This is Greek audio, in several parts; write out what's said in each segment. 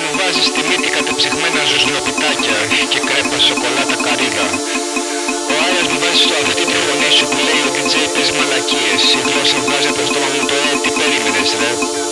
μου βάζεις τη μύτη κατεψυγμένα ζουζλοπιτάκια και κρέπα σοκολάτα καρύδα. Ο Άρας μου βάζει στο αυτή τη φωνή σου που λέει ο DJ παίζει μαλακίες. Η γλώσσα βγάζει από το στόμα μου το έτσι περίμενες ρε».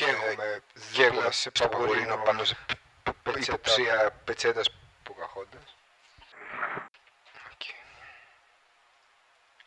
Και εγώ με και εγώ δίπλα σε σε παπαγορίνο παπαγορίνο πάνω σε πετσέτα. υποψία πετσέτας που καχώντας.